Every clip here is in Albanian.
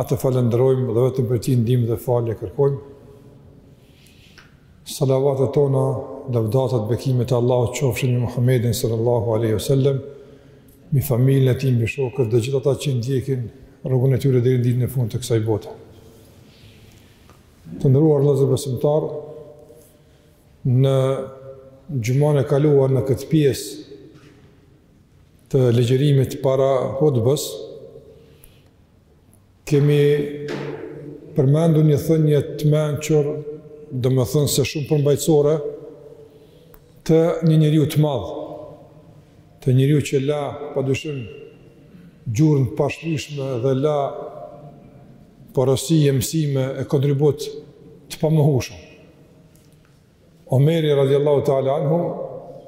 Atë falënderojmë dhe vetëm prej tij ndihmë dhe falje kërkojmë. Salavatet tona, lavdatat, bekimet e Allahut qofshin mbi Muhammedin sallallahu alaihi wasallam, mbi familjen e tij, mbi shokët dhe gjithë ata që ndjekin rrugën e tyre deri në ditën e fundit të kësaj bote. Të nderuar vëllezër besimtarë, në xhumanë e kaluar në këtë pjesë të ligjërimit para hutbës, Kemi përmendur një thënie të mençur, domethënë se shumë përmbajtësore, të një njeriu të madh, të njeriu që la, pa dyshim, gjurmë të pashlyeshme dhe la porosi e mësime e kontribut të pamohueshëm. Omeri radiallahu ta'ala anhu,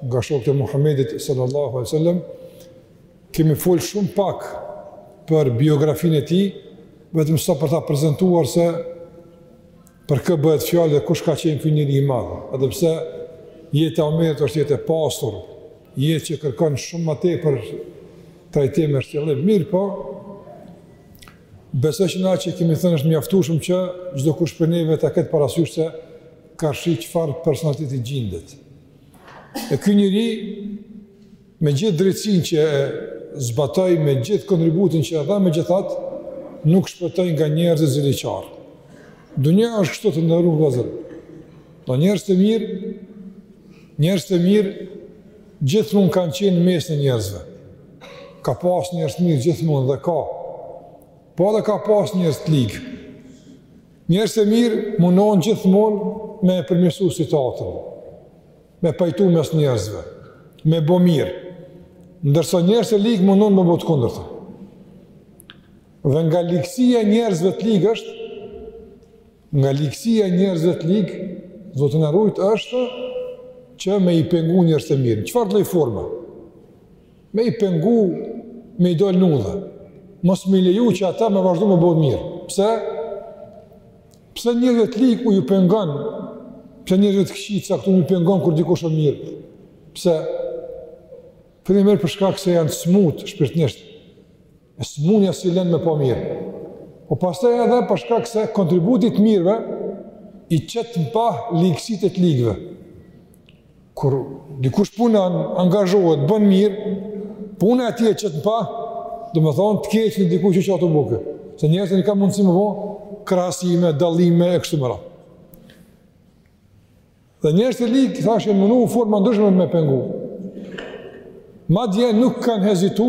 nga shokët e Muhammedit sallallahu alaihi sallam, kemi fol shumë pak për biografinë e tij, vetëm sa për ta prezentuar se për kë bëhet fjalë dhe kush ka qenë ky njeri i madh. Edhe pse jeta e Omerit është jetë e pasur, jetë që kërkon shumë më tepër trajtim e shtjellim, mirëpo Besoj që aq sa kemi thënë është mjaftueshëm që çdokush prej neve ta ketë parasysh se karshi çfarë personaliteti gjindet. E ky njeri me gjithë drejtësinë që e zbatoi me gjithë kontributin që e dha megjithatë, nuk shpëtoi nga njerëzit ziliqarë. Dunja është kështu të nderuar vëllezër. Do njerëz të mirë, njerëzit e mirë Gjithmonë kanë qenë në mesin e njerëzve. Ka pas njerëz të mirë gjithmonë dhe ka. Po edhe ka pas njerëz të ligj. Njerëzt e mirë mundohen gjithmonë me e përmirësu situatën, me pajtu mes njerëzve, me bo mirë. Ndërsa njerëzt e ligj mundohen me bo të kundërtën. Dhe nga ligësia e njerëzve të ligj është Nga ligësia e njerëzve të ligj, Zoti na rujt është që me i pengu njerëzt e mirë. Çfarëdo lloj forme? Me i pengu, me i dal në udhë. Mos me i leju që ata me vazhdu me bo mirë. Pse? Pse njerëzve të ligj u ju pengon? Pse njerëzve të këqij të caktum i pengon kur dikush është mirë? Pse? Po e mirë për shkak se janë smut shpirtnisht, Sëmundja s'i len me pa mirë. Po pastaj edhe për shkak se kontributi i të mirëve i qet në pah ligësitë e të ligëve. Kur dikush punon, angazhohet, bën mirë, puna e tij e qet në pah, domethënë të keqen e dikujt që që ato buke. Se njerëzimi ka mundësi me bo krahasime, dallime, e kështu me radhë. Dhe njerëzit e ligë thashë munu n' forma ndryshme me pengu. Madje nuk kanë hezitu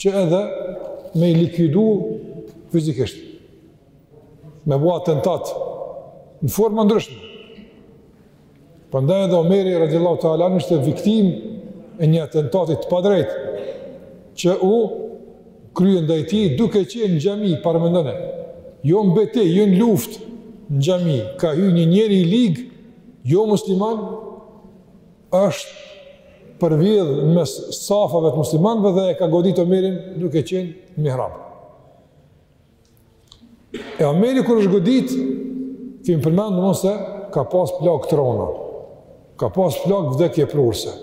që edhe me i likuidu fizikisht. Me bo atentat në forma ndryshme. Prandaj edhe Omeri radiallahu ta'ala anhu ishte viktimë e një atentatit të padrejt që u krye ndaj tij duke qenë në xhami, paramendone, jo në betejë, jo në luftë, në xhami, ka hy një njeri i lig, jo musliman, është përvjedhë mes safave të muslimanëve dhe e ka godit Omerin duke qenë në mihrab. E Omeri kur është godit, kemi përmendur mo se ka pas plagë t'rona, ka pas plagë vdekjeprurëse.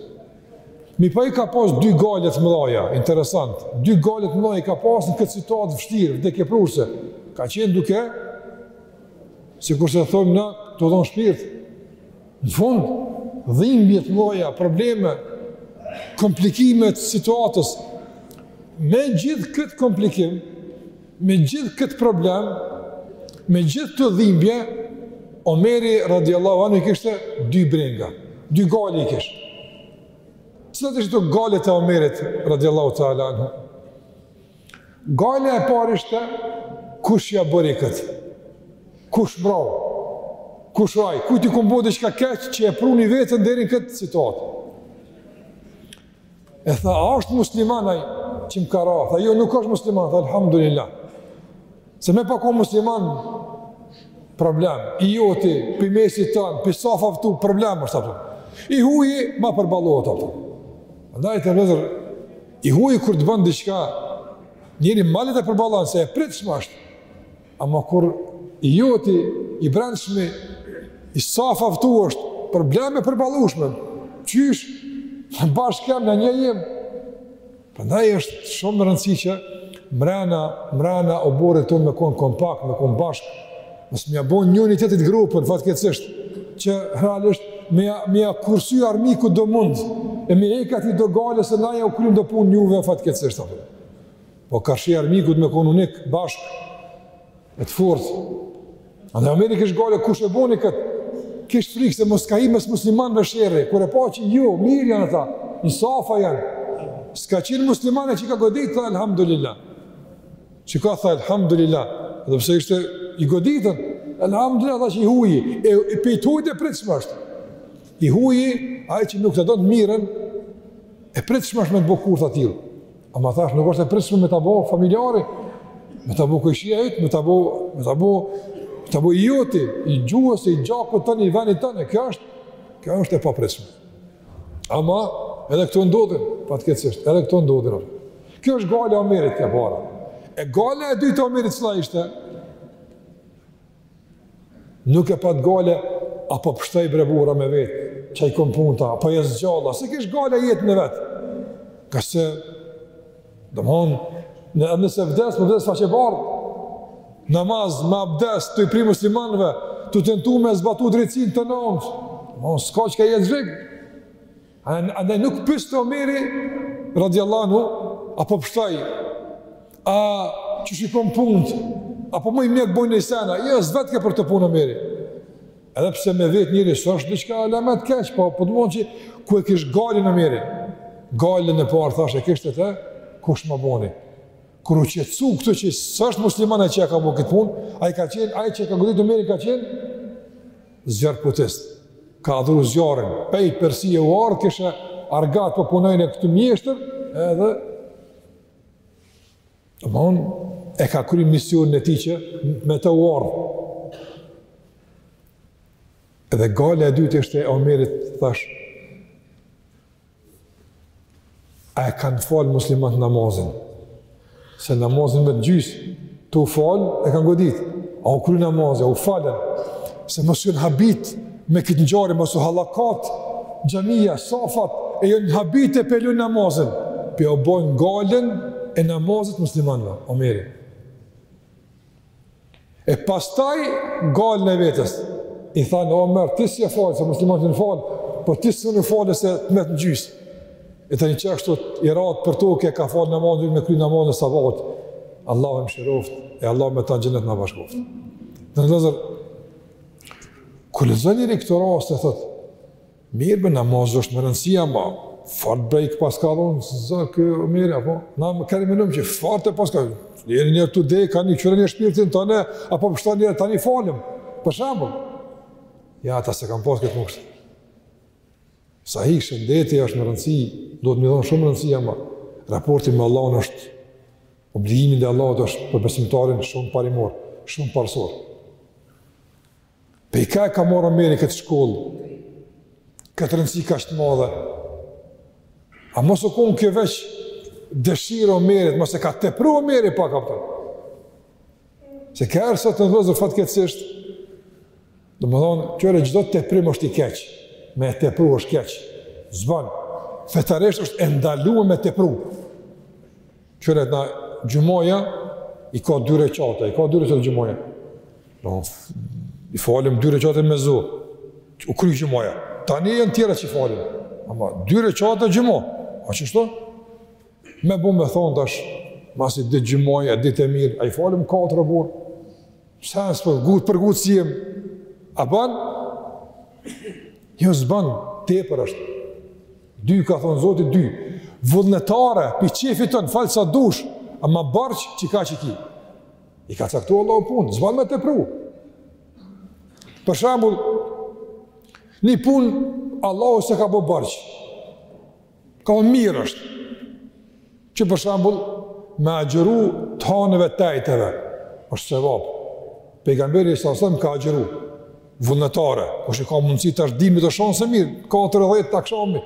Mirëpo i ka pas dy gajle t'mëdhaja, interesant, dy gajle t'mëdhaja i ka pas në këtë situatë t'vështirë, vdekjeprurëse, ka qenë duke, sikurse thojmë na, tu dhënë shpirt, Në fund, dhimbje të mëdha, probleme, komplikime të situatës. Me gjithë këtë komplikim, me gjithë këtë problem, me gjithë këto dhimbje, Omeri radiallahu anhu i kishte dy brenga, dy gajle i kishte. Cilat ishin këto gajlet e Omerit radiallahu ta'ala anhu? Gajlja e parë ishte, kush ja bëri këtë? Kush m'ra? Kush o ai? Kujt i kum bo diçka keq që e pruni veten deri n' këtë situatë? E tha, a është musliman ai që më ka ra? Tha, jo, nuk është musliman, tha, alhamdulillah. Se me pas kon musliman, problem. I joti, pi mesit tan, pi safave tu, problem është ato. I huji ma përballohet ato. Andaj të nderuar, i huji kur të bën diçka, njeri ma leht e përballon, se e pritshme është. Ama kur i joti, i brendshmi, i safave tu është, problem me e përballu. Qysh, bashkë kem në një jemë, Prandaj është shumë me rëndësi që mrena, mrena oborrit tonë me konë kompakt, me konë bashkë, mos me ja bo njëni-tjetrit gropën, fatkeqësisht, që realisht me ja, me ja kursy armikut do mund, e me hek atij do gajle se na ja u kryjmë do punë juve fatkeqësisht. Po karshi armikut me konë unik, bashkë, E të fortë. E Omeri kishte gajle, kush e boni këtë? Kish frikë se mos ka n' mes muslimanëve sherre, kur e pa që jo, mirë janë ata, në safa janë. S'ka qenë musliman ai që e ka godit, tha Elhamdulillah. Çka tha Elhamdulillah, edhe pse ishte i goditun, Elhamdulillah tha që i huji, e, e pej të hujt e pritshme është. I huji, ai që nuk të don t'mirën, e pritshme është me të bo kurth t'atillë. Ama thash, nuk është e pritshme me ta bo familjari, me ta bo kojshia yt, me ta bo, me ta bo, me ta bo i joti, i gjuhës, i gjakut tan, i venit tan, kjo është, kjo është e papritshme. Ama, edhe këto ndodhin, fatkeqësisht, edhe këto ndodhin. Kjo është gale e Omerit, e para. E gale e dytë e Omerit, cila ishte, Nuk e pat gale, a po pshtoj bre burra me vetë, qysh i kom puntë, a po jes gjallë, s'e kish gale jetën e vet. Ka se, domethonë, edhe nëse vdes, më po vdes faqebardhë, n'namaz, me abdes, tu i pri muslimanve, tu tentu me zbatu drejtsinë të nëndë, domethonë, s'ka çka jet zhig. Andaj nuk pyste Omeri, radiallahu anhu, a po pshtoj, a qysh i kom punët, a po mjekët bojnë najsen a, jo, s'vet për këto punë Omeri. Edhe pse me vet njeri, s'është diçka alamet keq, po, domethonë që, ku e kish galen Omeri, galen e parë, thashë, e kishte te, kush ma boni. Kur u qetësu këtu që s'është musliman që e ka bo këtë punë, ai ka qenë, ai që e ka godit Omerin ka qenë, zjarrputist, ka adhuru zjarrin, pej Persije u ardhë, kishe argat po punojnë e këtu mjeshtër, edhe, domethonë, e ka kry misionin e tij që me të u ardhë. Edhe gale e dytë ishte e Omerit, thash, A e kanë falë muslimant namazin? Se namazi met n'gjysë, tu u falë, e kanë godit. A u kry namazi, a u falën? Se mos jan habit me këtë ngjarje, mos u hallakat, xhamija, safat, e jan habit e pe lanë namazin. Po jau bon galen e namazit muslimanëve, Omeri. E pastaj galen e vetes. I thanë, Omer, ti s'e fale, se muslimant u falën, po ti s'u fale se të met në gjysë. E tani qeshtu i ratë për toke, e ka falë namazin, me kry namazin e sabahit. Allahu e mëshiroft, e Allahu me ta n'xhenet na bashkoft. Kur lexon, kur lexon njeri këtë rast, e thotë, Mirë be namazi është me rëndësi ama fort bre i paska dhon zor ky Omer apo na me kenë menum që fort e paska jeni një tu de kanë qenë në shpirtin tonë a po pshton një tani falem për shembull jo ata s'e kanë pas këtë kusht sa i shëndeti është me rëndësi duhet me i dhon shumë rëndësi ama raporti me Allahun është obligimi ndaj Allahut është për besimtarin shumë parimor shumë parësor Pej ka e ka marrë Omeri këtë shkollë, këtë rëndësi kaq të madhe. A mos u konë kjo veç dëshirë e Omerit, mos e ka tepru Omeri pak, apo. Se ka erë sot në të vëzër fatkeqësisht, domethonë, qyre çdo teprim është i keq, me e tepru është keq, s'ban, fetarisht është e ndalume me tepru. Qyre tash xhumaja i ka dy reqate, i ka dy reqate xhumaja. Na i falim dy reqate me zo, u kry xhumaja. Tani janë tjera që i falim, ama dy reqate xhuma, a ashtu? Me bo me thonë tash, masi ditë xhumaja, ditë e mirë, a i falim katër o burrë, sa s'është për ngut, për ngut s'jem, a ban? Jo, s'ban, tepër është. Dy, ka thonë Zoti, dy. Vullnetare, pi qefit tënd, fal sa dush, ama borxh qekaq i ki. I ka caktu Allahu punë, s'ban me tepru. Për shembull, një punë, Allahu s'e ka bo borxh. Ka, mirë është. Qe për shembull, me agjëru të hanëve të ejteve, është sevap. Pejgamberi sallallahu alaihi wasallam ka agjëru, vullnetare, kush e ka mundësi tash dimit o shansë e mirë, 4 e 10 akshami,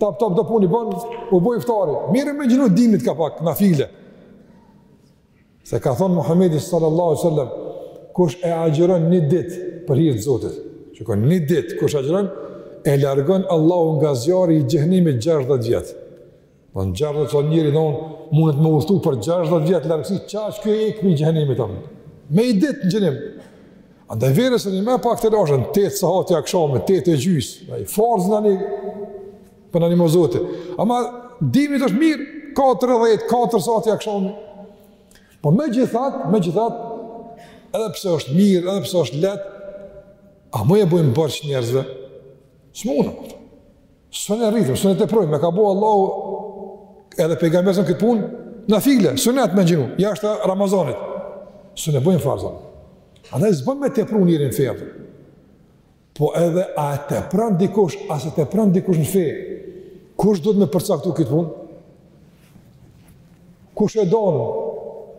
tap, tap, do punë i bën, u bo iftari, mirë me ngjinu dimit ka pak, nafile. Se ka thënë Muhamedi sallallahu alaihi wasallam, kush e agjëron një ditë për hir të Zotit, qe një ditë kush agjëron, e largon Allahu nga zjarri i xhehenimit 60 vjet. Po në 60 thonë njeri don mundet me udhëtu për 60 vjet largësi qaq i ikmi xhehenimit apo. Me një ditë ngjinim. Andaj verës në më pak të lashën, 8 sahati akshami, 8 e gjysë. Ai forzën tani Për në një më zote. Ama dimit është mirë, 4 e 10, 4 sahati akshami. Po megjithatë, megjithatë, edhe pse është mirë, edhe pse është lehtë, a mun e bojmë borxh njerëzve? S'mun, s'un e rritim, s'un e teprojmë, e ka bo Allahu edhe Pejgamberi këtë punë nafile, sunet me ngjinu jashtë Ramazanit, s'un e bojmë farz. Andaj s'bon me tepru njeri n'fe atëherë. Po edhe a e tepron dikush, a s'e tepron dikush në fe? Kush duhet me përcaktu këtë punë? Kush e don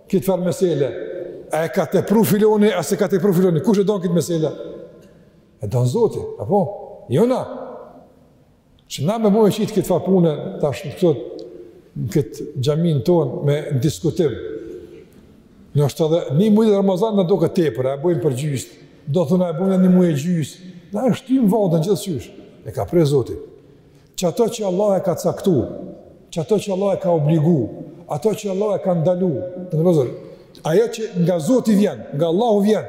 këtë farë mesele? A e ka tepru filoni, a s'e ka tepru filoni? Kush e don këtë mesele? E don Zoti, apo? Jo na. Që na me bo qit këtë far pune, tash në këtë, në këtë xhamin tonë me diskutim. Ndoshta edhe një muj Ramazan na doket tepër, e bojmë për gjysë, do thonë e bojmë një muj e gjysë, na e shtim n'votën gjithqysh, e ka prej Zotit. Që ato që Allah e ka caktu, që ato që Allah e ka obligu, ato që Allah e ka ndalu, në në rëzër, ajo që nga Zoti vjen, nga Allahu vjen,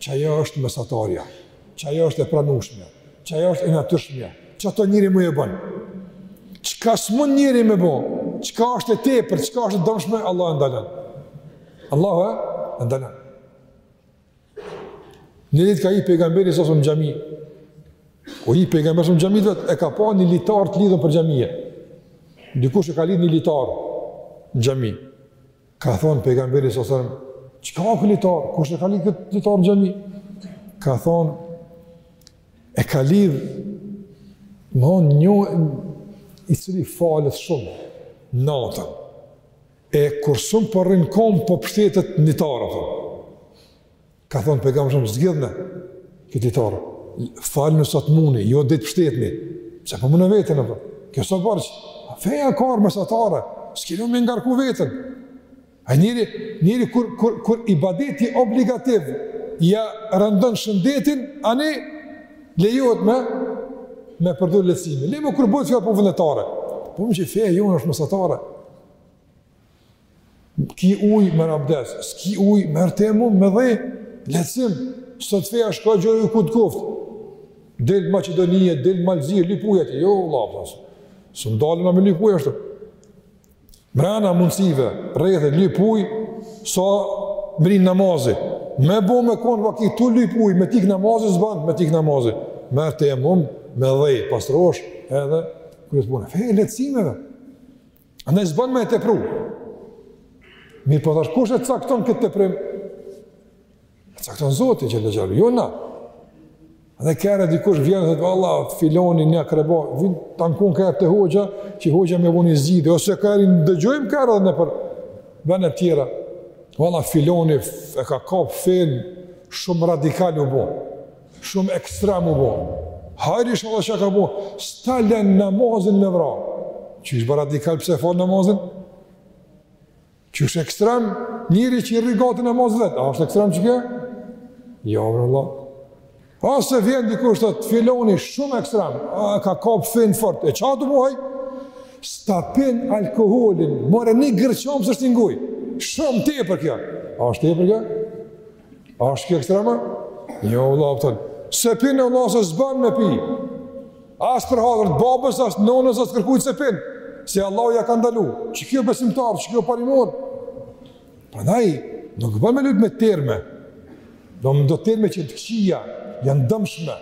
që ajo është mesatarja. që ajo është e pranushme, që ajo është e natyrshme, që ato njeri mun e bon. Çka s'mund njeri me bo, çka është e tepërt, çka është e dëmshme, Allahu e ndalon. Allahu e ndalon. Një ditë ka hi pejgamberi sasëm në xhami, ka hi pejgamberi sasëm në xhami vetë e ka pa një litar të lidhun për xhamie. Dikush e ka lidhë një litar në xhami. Ka thonë pejgamberi sasëm çka ky litar, kush e ka lidhë këtë litar në xhami? Kanë thonë, e ka lidhë, me thonë, një i cili falet shumë, natën, e kur s'mun po rrin n'kom, po pshtetet n'litar, thonë. Ka thënë pejgamberi sasëm zgjidhma këtë litar. Falni sa t'muni, jo ditë pështetni. Pse po mundon veten apo? Kjo s'o borxh. Feja ka ardh mesatare. S'kemi me ngarku veten. A njeri, njeri kur, kur, kur ibadeti obligativ, ja rëndon shëndetin, ani lejohet me, me përdor lehtësime. Le mo kur bëhet fjallë për vullnetare. Po më që feja jonë është mesatare. Ki ujë, merr abdes, s'ki ujë, merr tejemum, me dhe, lehtësim, s'thotë feja shko gjej ujë ku të koftë. Del Maqedoni e del Mal t'Zi e lyp ujët, jo, la, pasë, s'mun dalë me lyp ujët, ashtë. Mrena mundësive, rreth e lyp uj, sa mrrin namazi, me bo me konë vaki, tu lyp uj, me t'ik namazi, s'ban me t'ik namazi, merr tejemum, me dhe, pastrohesh, edhe, kryn punë, fe e lehtësimeve, A ne s'ban me e tepru. Mirë po thash, kush e cakton këtë teprim? E cakton Zoti xhele xhelal, jo na. A ne ka herë dikush vjen edhe thotë valla, filoni një krebo, vjen t'ankun këtu te hoxha, që hoxha me bo ni zgjidhje, ose kur i dëgjojmë ka herë edhe nëpër vene tjera. Valla, filoni e ka kap fenë shumë radikal u bo. Shumë ekstrem u bo. Hajr inshallah çka ka bo, s'ta len namazin me e vra. Qysh u ba radikal pse e fal namazin? Qysh ekstrem njeri që i rri gati namazit vetë. A është ekstrem qeky? Ja, jo, vallah. Ose vjen dikush thotë filoni shumë ekstrem, e ka kapë fenë fort, e çka të bojë? S'ta pin alkoholin, more një gërqamë s'e shtin n'goj. Shumë tepër kjo. A është tepër kjo? A është kjo ekstreme? Jo jo, vallah, pëtën, s'e pin vallah se s'ban me pi. As për hatër t'babës, as nonës, as kërkujt s'e pin. Se Allahu ja ka ndalu. Qiky o besimtar, qiky o parimor. Prandaj, nuk bën me lujt me terme. Do me do terme që të këqija, janë dëmshme.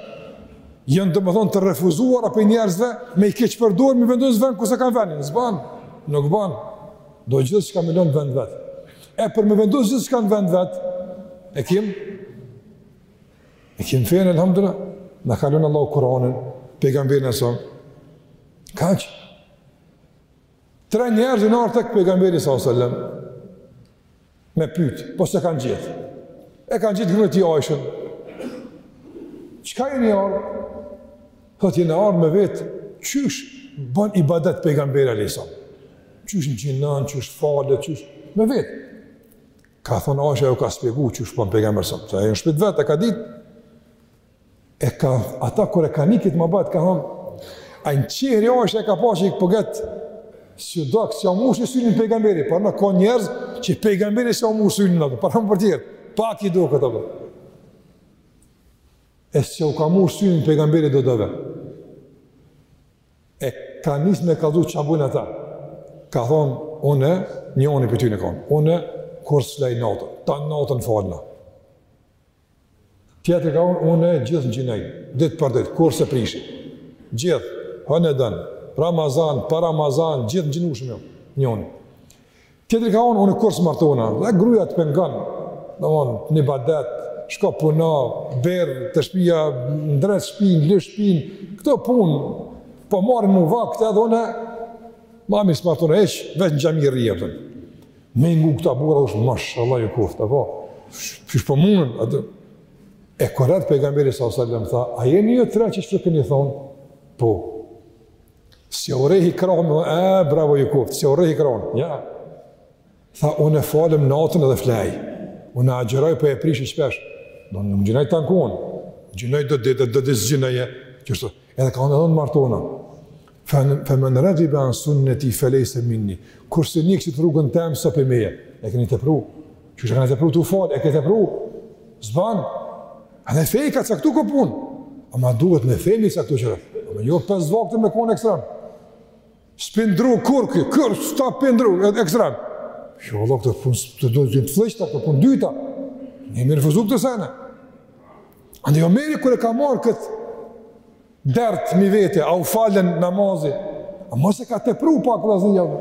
Janë domethonë të refuzuara prej njerëzve, me i keqpërdorë, me i vendos n'vend, ku s'e kanë vendin. S'ban, nuk ban. Do gjithçka me lon n'vend t'vet. E për me vendu zë s'ka në vend vetë, e kim, e kim fejnë, elhamdëra, në kalun Allah u Koranin, pejgamberin e sa, ka që, tre njerëzë në artë e këtë pejgamberin e sa, sallem, me pytë, po se kanë gjithë, e kanë gjithë gëmë të jajshën, qëka i një arë, thot i një arë me vetë, qysh, bën i badet pejgamberin e sa, qysh agjinon, qysh falet, qysh... Me vet. Ka thonë Aisha, ju ka spjegu qysh ban pejgamberi alejhi selam. Se e në shpi t'vet, e ka dit. E ka, ata kur e kanë ni qit muhabet, ka thonë, a në qihri Aisha e ka pa që i këpëget, s'iu dok s'ja mushi synin pejgamberi, për në ka njerëz që pejgamberi s'ja mushi synin, për në për tjerë, pak i doket për. E s'ju ka mush synin pejgamberi dodove. e kanë nisë me kallxu çka bojnë ata, ka thonë, une, njoni prej tyne ka thon, une, kurrë s'flej natën, tanë natën falna. Tjetri ka thon, une, gjithë agjinoj, ditë për ditë, kurrë s'e prishi, gjithë, hënë e dënë, Ramazan, pa Ramazan, gjithë ngjinushëm, njoni. Tjetri ka thon, unë kurrë s'martohna, dhe gruja të pengon, dhe unë, n'ibadet, shko n'punë, bjer, te shpia, ndreq shpin, ly shpin, këto punë, po marrin mu vakt edhe unë, ma mirë s'martohna, hiç, veç në xhami rri, dhe. me i ngu këta burra, dhe shumë, mashallah, ju koftë, apo, qysh po mundën, atë, i thërret pejgamberi s.a.s. tha, a jeni ju tre që çka keni thonë, po, S'u rrehi krahët, e, bravo ju koftë, s'u rrehi krahët, jo. Tha, unë e falem natën edhe flej, unë e agjëroj për po e prishi shpesh, domethonë agjinoj të ankuon, agjinoj do ditë do ditë s'agjinoj e, kështu, edhe ka thon edhe martohna, fe men ragibe an sunneti felejse minni, kush s'e ndjek qit rrugën teme s'o prej meje, e keni tepru, çka keni tepru tu u falë, e keni tepru, s'ban, Ama feja ka caktu këto punë, ama duhet në fe me i caktu qëra, a me jo pesë vakte me konë ekstrem, s'pin drogë kurrë ky, kur s'ta pin drogë edhe ekstrem, jo vallah këto punë të dojnë të flliqta, këto punë t'ndyta, ne me i refuzu këto sene, andaj Omeri kur e ka marrë këtë, Dert m'i vetë, a u falen namazi? A mos e ka tepru pak vëllazni jam.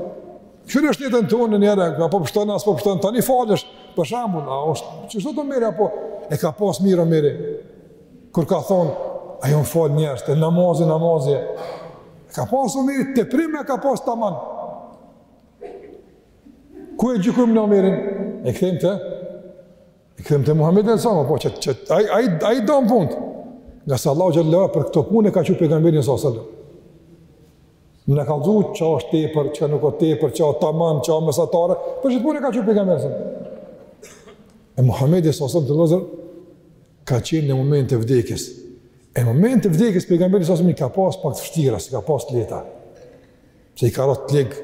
Kjo është jetën tonë në era, a po pshton a s'po pshton, tani falesh. Për shembull, a është çështja te Omeri apo e ka pas mirë Omeri kur ka thon, a janë fal njerëzt, namazin, namazi. E ka pas Omeri teprim a e ka pas tamam. Ku e gjykojmë ne Omerin? E kthejmë te E kthejmë te Muhammedi alejhi selam, po qet, qet, a, a, ai i dan punët. Ngase Allahu xhele shanuhu për këto punë e ka çu pejgamberin s.a.s. Me na kallëzu çka është tepër, çka nuk është tepër, çka është taman, çka mesatare, për qeto punë e ka çu pejgamberin s.a.s. E Muhammedi s.a.s., vëllezër, ka qenë në moment të vdekjes. E momentet e vdekjes pejgamberi s.a.s. i ka pas pak të vshtira, s'i ka pas të lehta. se i ka ra të ligë,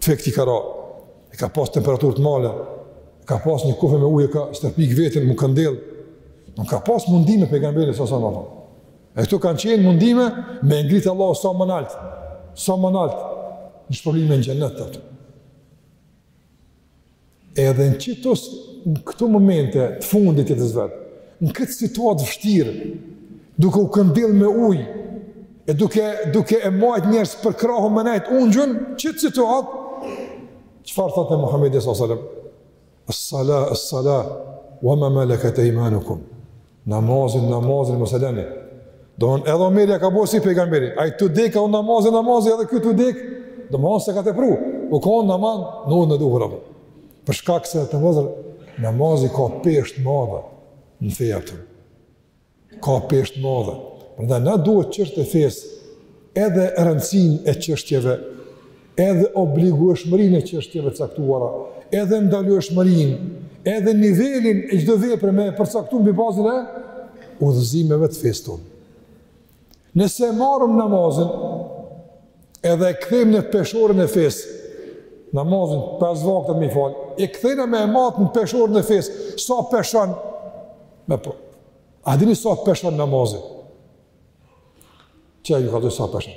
të fikët i ka ra, e ka pas temperaturë të madhe, i ka pas një kofe me ujë, e ka stërpik veten, m'u këndell, nuk ka pas mundime pejgamberi s.a.s. E këto kanë qenë mundime me e ngritë Allahu sa më naltë, sa më naltë, në shpërblime në xhennet aty. Edhe në qito, në këto momente të fundit të jetës së vet, në këtë situatë të vështirë, duke u këndell me uj, e duke, duke e majtë njerëzit për krahu me nejtë ungjun, qetë situatë, çfarë thotë Muhammedi s.a.s. As-sala, as-sala, wa ma maleket ejmanukum. Namazin, namazin, mos e leni. Domethënë edhe Omeri e ka bërë si pejgamberi, ai tu dekë, o namazin, namazin, edhe ky tu dek, domethënë s'e ka tepru, u kon taman në udhën e duhur, a po. Për shkak se, vëllezër, namazi ka peshë të madhe në fe aty, ka peshë të madhe, prandaj na duhet çështjet e fesë, edhe rëndësinë e çështjeve, edhe obligueshmërinë e çështjeve të caktuara, edhe ndalueshmërinë, edhe nivelin e çdo vepre me e përcaktu mbi bazën e udhëzimeve të fesë tonë. Nëse e marrim namazin, edhe e kthejmë në peshorën e fesë, namazin pesë vakte me i fal, e kthejmë me e mat në peshorën e fesë, sa peshon me po. A dini sa peshon namazi? Qe ju kallzoj sa peshon.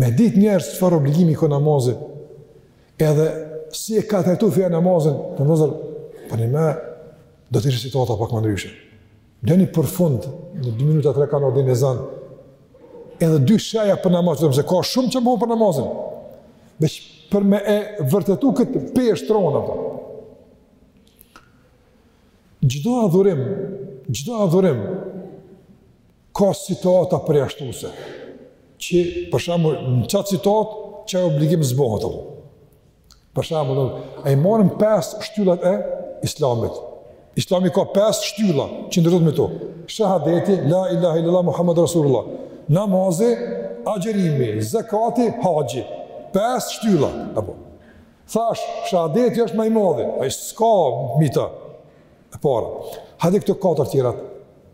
Me ditë njerëzit çfarë obligimi ka namazi, edhe si e ka trajtu feja namazin, vëllezër, për po një me, do të ishte situata pak më ndryshe. M'leni për fund, në 2 minuta tre, ka ardh ezani, edhe dy sene për namazin, se ka shumë çka me bo për namazin, veç për me e vërtetu këtë peshë të rondë. Çdo adhurim, çdo adhurim, ka situata përjashtuse, që për shembull në qat situatë që obligim s'bohet apo. Për shembull, i marrim pesë shtyllat e Islamit. Islami ka pesë shtylla që ndërtohet mbi to. Shahadeti, la ilaha illallah Muhammadur rasulullah. Namazi, agjërimi, zekati, haxhi. Pesë shtylla apo. Thash, shahadeti është më i madhi, ai s'ka mbi të. E para. Hajdi këto katër tjerat.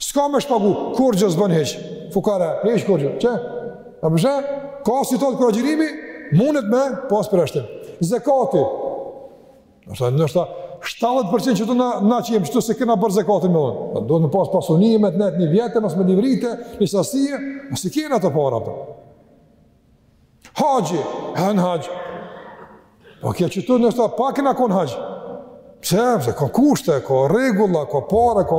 S'ka me shpagu, kurgjë s'bon hiç, fukara, hiç kurgjë, që? A përshë, ka situatë kur agjërimi, mundet me pas përjashtim. Zekati, ndoshta, ndoshta, 70% që të na, na që jem qëtu s'e kena borxh zekatin me dhënë. Duhet me pas pasuni, me t'nejt një vjetë, mas me një vrite, një sasije, nëse i kena ato para, po. Haxhi, edhe haxhi. Po kjo që tu në është pak në konë haxhi. Pse, pse, ka kushte, ka rregulla, ka pare, ka...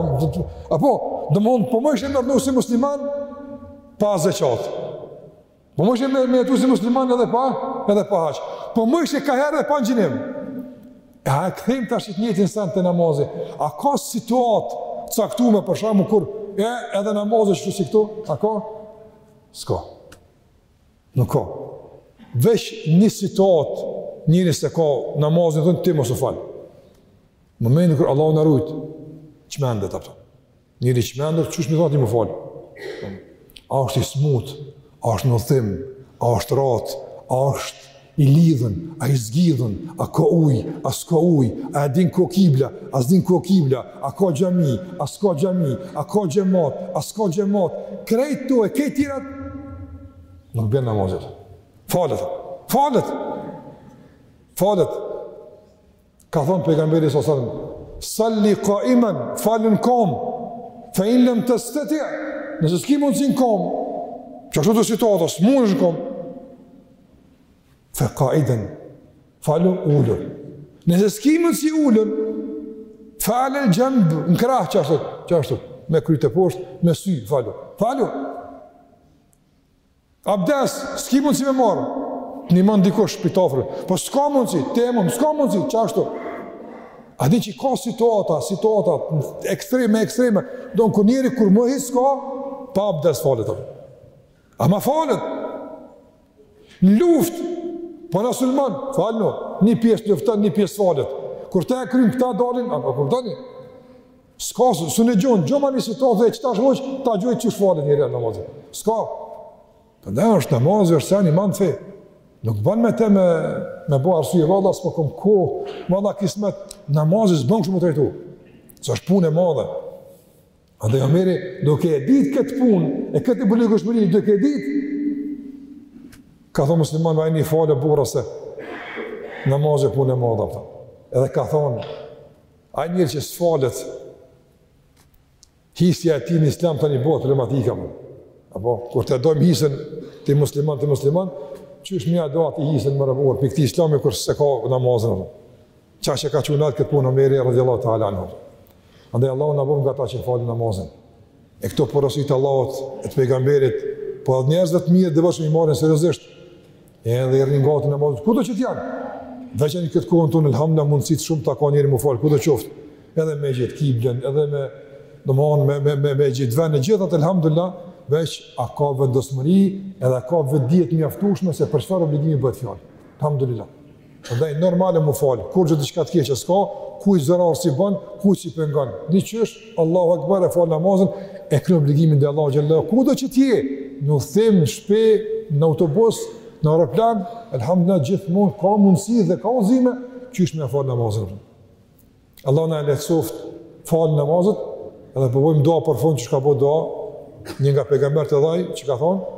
Apo, dhe mund, po mujshe me jetu si musliman, pa zeqat. Po mujshe me jetu si musliman edhe pa, edhe pa haxh. Po mujshe ka herë dhe pa agjërim. E a e kthejmë tash të njëjtin sen te namazi. A ka situatë caktume për shembull kur edhe namazi shru si këtu? A ka? S'ka. Nuk ka. Veç një situatë, njeri s'e ka namazin, thonë ti mos u fal. Momentin kur, Allahu na rujtë, çmendet, a kupton. Njeri çmendet, qysh m'i thanë ti m'u falë. A është i smutë, a është n'udhëtim, a është ratë, a është I lidhën, a i zgidhën, a ka uj, a s'ka uj, a e din ko kibla, a s'din ko kibla, a ka xhami, a s'ka xhami, a ka xhemat, a s'ka xhemat, krejt këto e krejt tjerat, nuk bjen namazi. Falet, falet, falet. Ka thënë pejgamberi sa sa Salli kaimen, falu n'kom, fe in lem testeti, nëse s'ki mundësi në kom, qashtu të situata, s'mund rrish në kom, fe kaiden, falu ulun, nëse s'ki mundësi ulun, fe ala xhenb, në krahë qashtu, qashtu, me kry teposhtë, me sy, falu, falu, Abdes, s'ki mundësi me marrë, të ndihmon dikush, po t'afron, po s'ka mundësi, tejemum, s'ka mundësi, qashtu. A di që ka situata, situata, ekstreme, ekstreme, do në kur njeri kur mo hiç s'ka, pa abdes falet, apo. Ama falet, në luftë, pa po musliman, falen, një pjesë lufton, një pjesë falet. Kur ta e kryjnë këta dalin, a po kuptoni, Ska, s'un gjon, gjoma një situatë që ta shvojsh, ta gjoj që s'falë njeri namazin. Ska. Për ne është namazin, është sen i madh n'fe. Nuk ban me te me, me bo arsye valla, s'po kom kohë, valla kismet, namazin s'bën shumë të rejtu. Se është punë e madhe. Andaj Omeri, duke e ditë këtë punë, e këtë obligueshmëri, duke e ditë, ka thonë musliman, vaj një falë e burra se, namazin punë e madhe, edhe ka thonë, Ai njeri që s'falet hisja e tij në islam tani bëhet problematike. Po. Apo kur të dajmë hisen ti musliman ti musliman, qysh me ia da atë hisen më rrobor prej këtij islami kur s'e ka namazin. Çka që ka qenë atë punë Omeri radhiyallahu ta'ala anhu. Andaj Allahu na bën nga ata që falin namazin. E këto porosi të Allahut e të pejgamberit, po edhe njerëzve të mirë devotshëm i marrin seriozisht. Edhe i rrin gati namazit, kudo që të janë. Veçan në këtë kohën tonë elhamdullah mundësi të shumta ka njeri m'u fal kudo qoftë. Edhe me gjet kiblen, edhe me domthon me me me me gjet vend e gjithat elhamdullah, veç a ka vendosmëri, edhe a ka vetëdije të mjaftueshme se për çfarë obligimi bëhet fjalë. Elhamdullah. Prandaj normale mu fal, kurgjë diçka të keqe s'ka, kuj zarar s'i bën, kuj s'i pengon. Diqysh, Allahu Akbar e fal namazin, e kry obligimin ndaj Allahut Xhelle. Kudo që t'je? Në udhtim, në shpi, në autobus, në aeroplan, elhamdulila gjithë mund, ka mundësi dhe ka udhzime, qysh me e fal namazin. Allahu na e lehtësoft, fal namazin, edhe po e bojmë një dua për fund qysh ka bo dua, një nga pejgamberët e dhaj, që ka thonë,